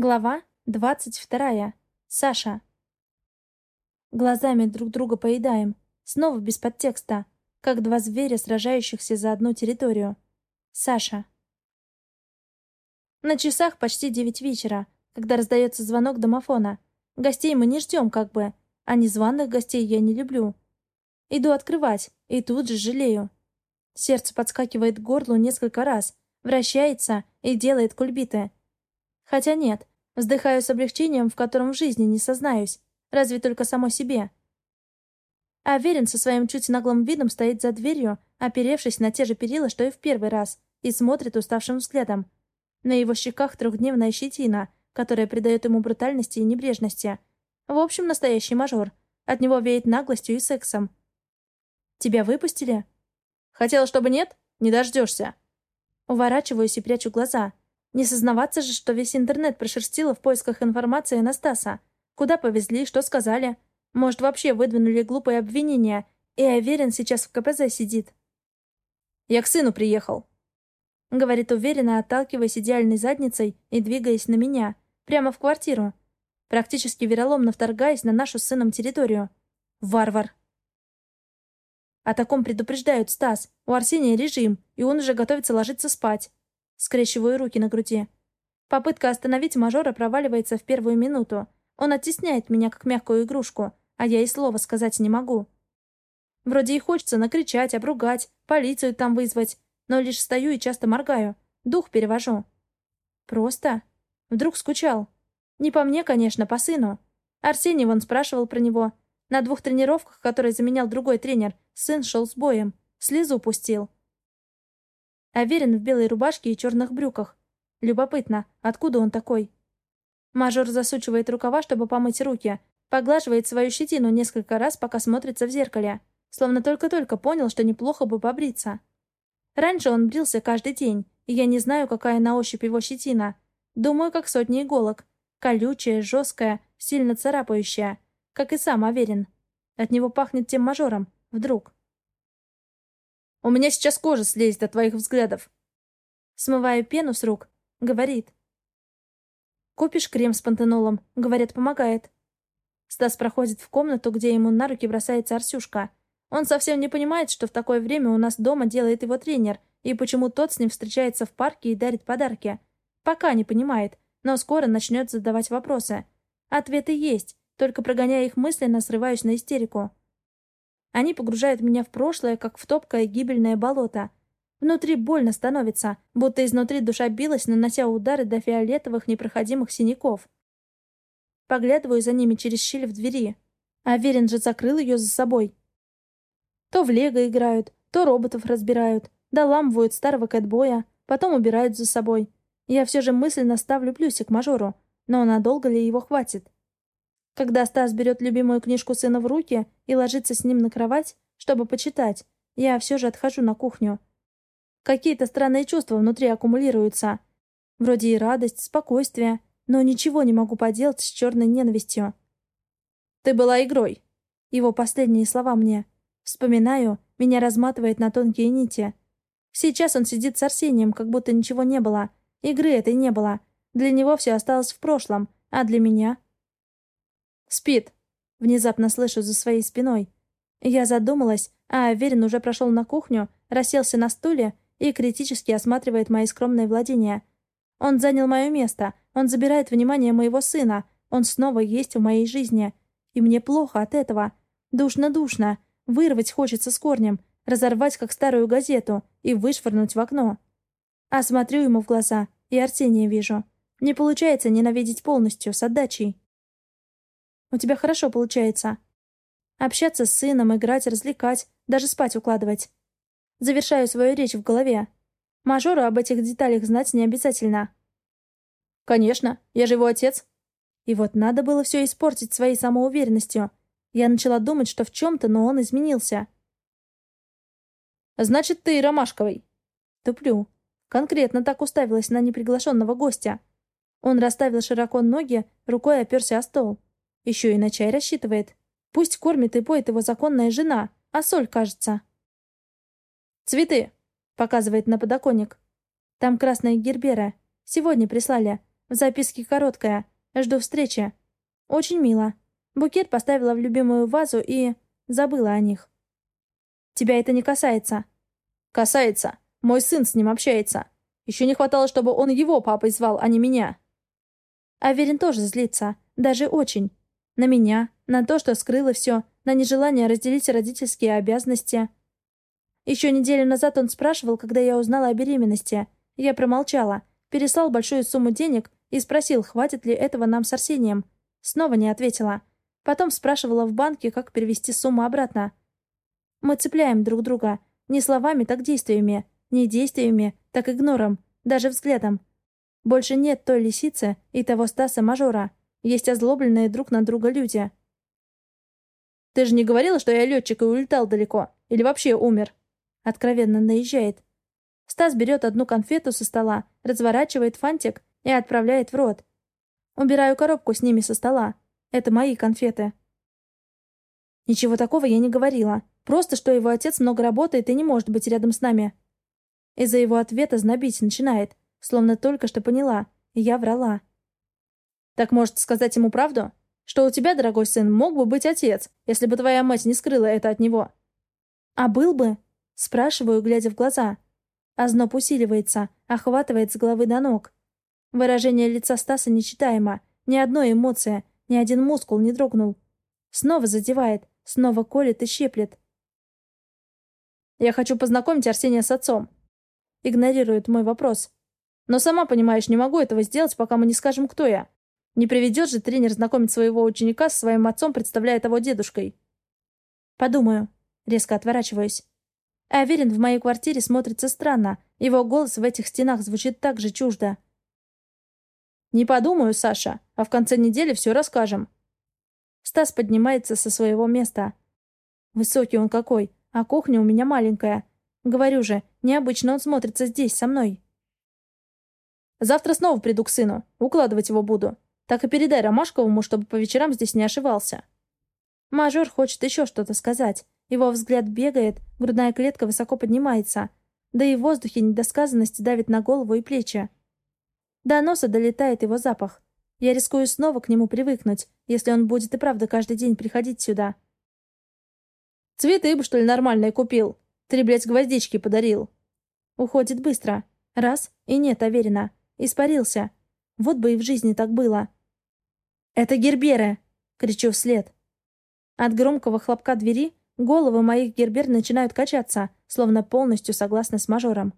Глава двадцать вторая. Саша. Глазами друг друга поедаем. Снова без подтекста. Как два зверя, сражающихся за одну территорию. Саша. На часах почти девять вечера, когда раздается звонок домофона. Гостей мы не ждем, как бы. А незваных гостей я не люблю. Иду открывать, и тут же жалею. Сердце подскакивает к горлу несколько раз, вращается и делает кульбиты. Хотя нет, вздыхаю с облегчением, в котором в жизни не сознаюсь, разве только само себе. А Верин со своим чуть наглым видом стоит за дверью, оперевшись на те же перила, что и в первый раз, и смотрит уставшим взглядом. На его щеках трехдневная щетина, которая придает ему брутальности и небрежности. В общем, настоящий мажор. От него веет наглостью и сексом. «Тебя выпустили?» «Хотела, чтобы нет? Не дождешься». Уворачиваюсь и прячу глаза. Не сознаваться же, что весь интернет прошерстила в поисках информации Анастаса. Куда повезли, что сказали. Может, вообще выдвинули глупые обвинения, и Аверин сейчас в КПЗ сидит. «Я к сыну приехал», — говорит уверенно, отталкиваясь идеальной задницей и двигаясь на меня, прямо в квартиру, практически вероломно вторгаясь на нашу с сыном территорию. Варвар. О таком предупреждают Стас. У Арсения режим, и он уже готовится ложиться спать. Скрещиваю руки на груди. Попытка остановить мажора проваливается в первую минуту. Он оттесняет меня, как мягкую игрушку, а я и слова сказать не могу. Вроде и хочется накричать, обругать, полицию там вызвать, но лишь стою и часто моргаю, дух перевожу. Просто. Вдруг скучал. Не по мне, конечно, по сыну. Арсений вон спрашивал про него. На двух тренировках, которые заменял другой тренер, сын шел с боем. Слезу пустил. Аверин в белой рубашке и черных брюках. Любопытно, откуда он такой? Мажор засучивает рукава, чтобы помыть руки. Поглаживает свою щетину несколько раз, пока смотрится в зеркале. Словно только-только понял, что неплохо бы побриться. Раньше он брился каждый день, и я не знаю, какая на ощупь его щетина. Думаю, как сотни иголок. Колючая, жесткая, сильно царапающая. Как и сам Аверин. От него пахнет тем мажором. Вдруг. У меня сейчас кожа слезет от твоих взглядов. Смываю пену с рук. Говорит. Купишь крем с пантенолом. Говорят, помогает. Стас проходит в комнату, где ему на руки бросается Арсюшка. Он совсем не понимает, что в такое время у нас дома делает его тренер, и почему тот с ним встречается в парке и дарит подарки. Пока не понимает, но скоро начнет задавать вопросы. Ответы есть, только прогоняя их мысленно, срываюсь на истерику. Они погружают меня в прошлое, как в топкое гибельное болото. Внутри больно становится, будто изнутри душа билась, нанося удары до фиолетовых непроходимых синяков. Поглядываю за ними через щель в двери. А Верин же закрыл ее за собой. То в лего играют, то роботов разбирают, доламывают старого кэтбоя, потом убирают за собой. Я все же мысленно ставлю плюсик мажору, но надолго ли его хватит? Когда Стас берет любимую книжку сына в руки и ложится с ним на кровать, чтобы почитать, я все же отхожу на кухню. Какие-то странные чувства внутри аккумулируются. Вроде и радость, спокойствие, но ничего не могу поделать с черной ненавистью. «Ты была игрой!» Его последние слова мне. Вспоминаю, меня разматывает на тонкие нити. Сейчас он сидит с Арсением, как будто ничего не было. Игры этой не было. Для него все осталось в прошлом, а для меня «Спит!» — внезапно слышу за своей спиной. Я задумалась, а Аверин уже прошел на кухню, расселся на стуле и критически осматривает мои скромные владения. Он занял мое место, он забирает внимание моего сына, он снова есть в моей жизни. И мне плохо от этого. Душно-душно. Вырвать хочется с корнем, разорвать как старую газету и вышвырнуть в окно. А смотрю ему в глаза, и Арсения вижу. Не получается ненавидеть полностью, с отдачей. У тебя хорошо получается. Общаться с сыном, играть, развлекать, даже спать укладывать. Завершаю свою речь в голове. Мажору об этих деталях знать не обязательно. Конечно, я же его отец. И вот надо было все испортить своей самоуверенностью. Я начала думать, что в чем-то, но он изменился. Значит, ты Ромашковый. Туплю. Конкретно так уставилась на неприглашенного гостя. Он расставил широко ноги, рукой оперся о стол. Еще и на чай рассчитывает. Пусть кормит и поет его законная жена, а соль, кажется. «Цветы!» — показывает на подоконник. «Там красная гербера. Сегодня прислали. В записке короткая. Жду встречи. Очень мило. Букет поставила в любимую вазу и... забыла о них. Тебя это не касается. Касается. Мой сын с ним общается. Еще не хватало, чтобы он его папой звал, а не меня. Аверин тоже злится. Даже очень. На меня, на то, что скрыла все, на нежелание разделить родительские обязанности. Еще неделю назад он спрашивал, когда я узнала о беременности. Я промолчала, переслал большую сумму денег и спросил, хватит ли этого нам с Арсением. Снова не ответила. Потом спрашивала в банке, как перевести сумму обратно. Мы цепляем друг друга. Не словами, так действиями. Не действиями, так игнором. Даже взглядом. Больше нет той лисицы и того Стаса-мажора. Есть озлобленные друг на друга люди. «Ты же не говорила, что я летчик и улетал далеко? Или вообще умер?» Откровенно наезжает. Стас берет одну конфету со стола, разворачивает фантик и отправляет в рот. Убираю коробку с ними со стола. Это мои конфеты. Ничего такого я не говорила. Просто, что его отец много работает и не может быть рядом с нами. Из-за его ответа знобить начинает, словно только что поняла. Я врала. Так может сказать ему правду? Что у тебя, дорогой сын, мог бы быть отец, если бы твоя мать не скрыла это от него? А был бы? Спрашиваю, глядя в глаза. Озноб усиливается, охватывает с головы до ног. Выражение лица Стаса нечитаемо. Ни одной эмоции, ни один мускул не дрогнул. Снова задевает, снова колет и щеплет. «Я хочу познакомить Арсения с отцом», — игнорирует мой вопрос. «Но сама понимаешь, не могу этого сделать, пока мы не скажем, кто я. Не приведет же тренер знакомить своего ученика с своим отцом, представляя того дедушкой». «Подумаю». Резко отворачиваюсь. Аверин в моей квартире смотрится странно. Его голос в этих стенах звучит так же чуждо. «Не подумаю, Саша, а в конце недели все расскажем». Стас поднимается со своего места. Высокий он какой, а кухня у меня маленькая. Говорю же, необычно он смотрится здесь, со мной. Завтра снова приду к сыну. Укладывать его буду. Так и передай Ромашковому, чтобы по вечерам здесь не ошивался. Мажор хочет еще что-то сказать. Его взгляд бегает, грудная клетка высоко поднимается. Да и в воздухе недосказанности давит на голову и плечи. До носа долетает его запах. Я рискую снова к нему привыкнуть, если он будет и правда каждый день приходить сюда. Цветы бы, что ли, нормальные купил. Три, блядь, гвоздички подарил. Уходит быстро. Раз, и нет, уверена. Испарился. Вот бы и в жизни так было. «Это Герберы!» — кричу вслед. От громкого хлопка двери головы моих Гербер начинают качаться, словно полностью согласны с мажором.